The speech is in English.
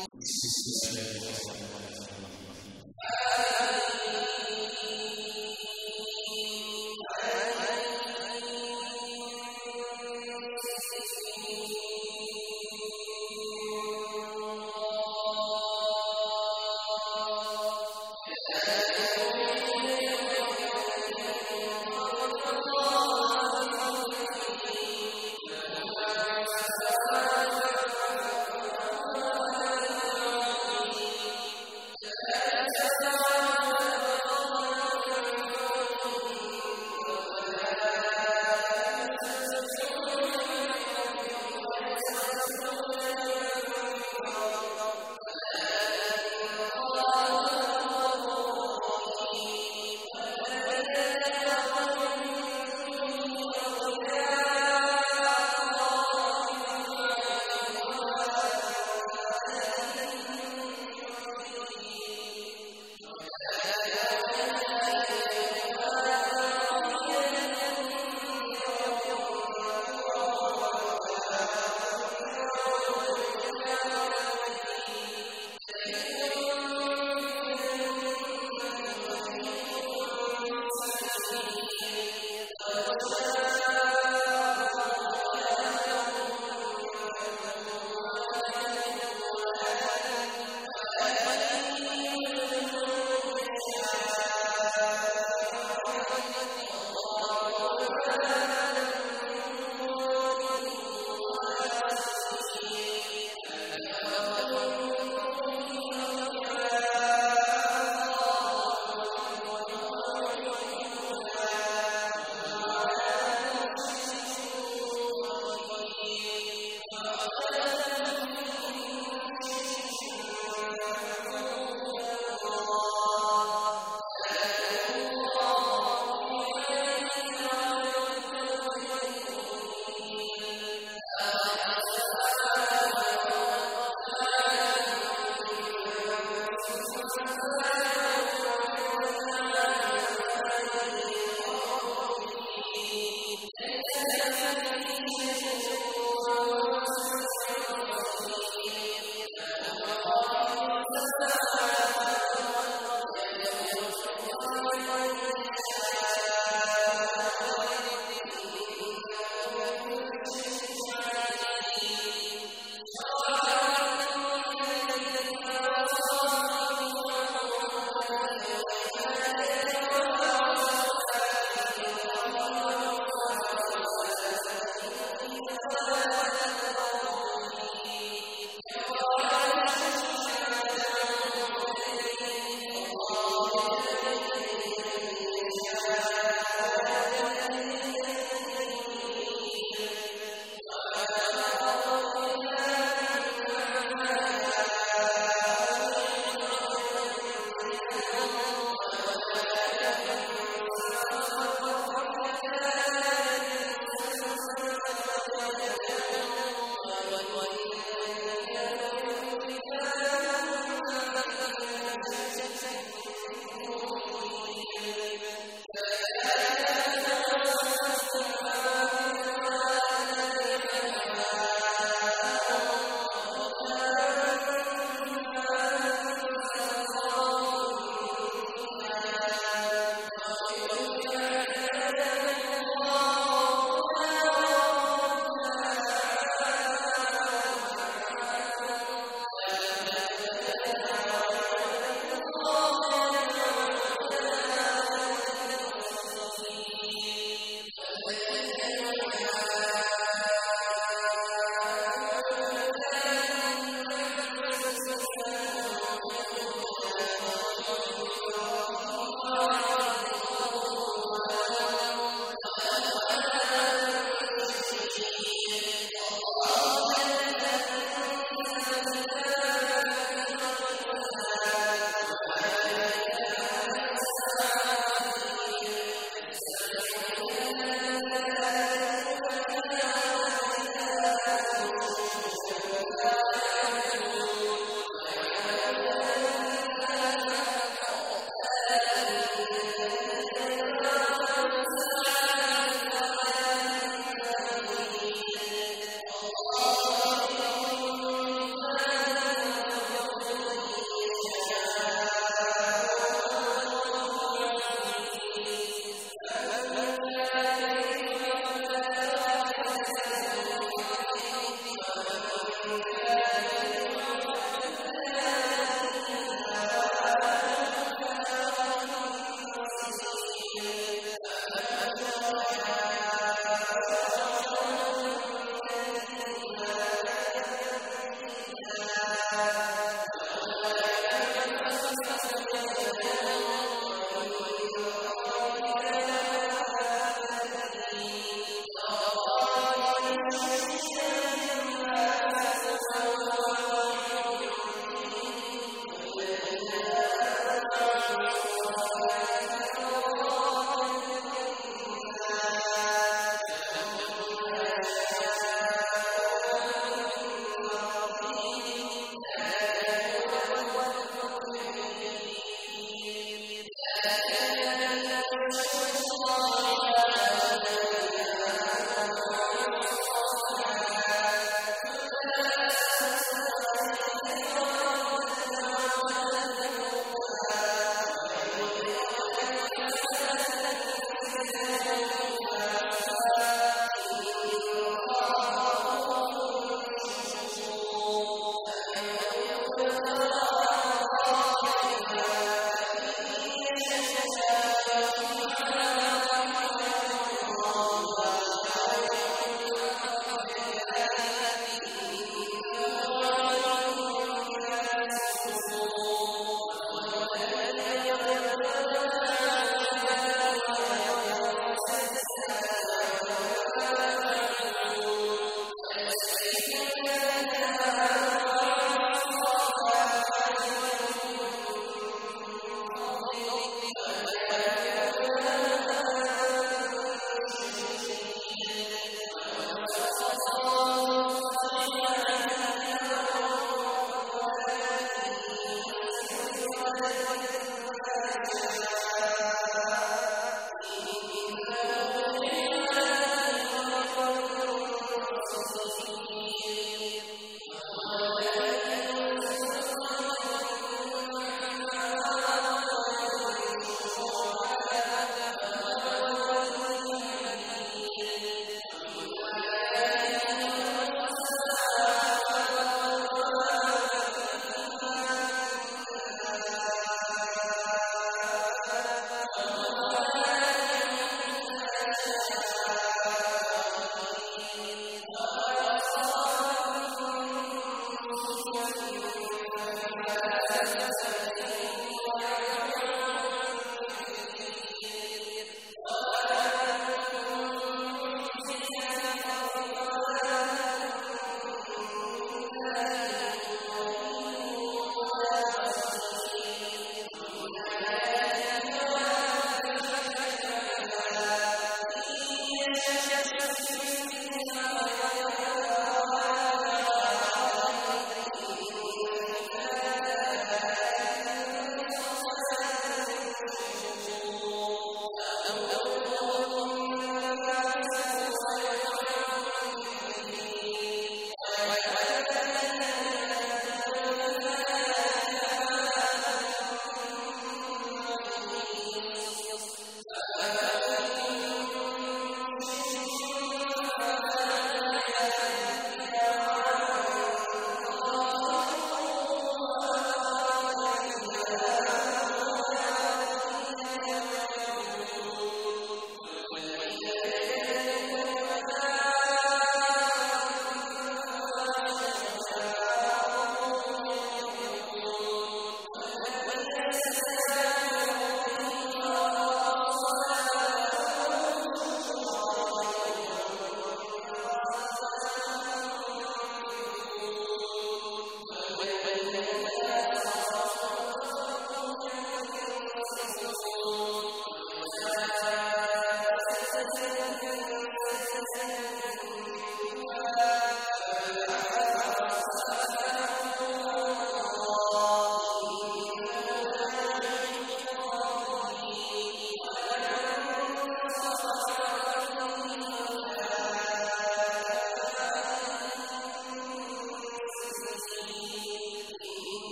Resistance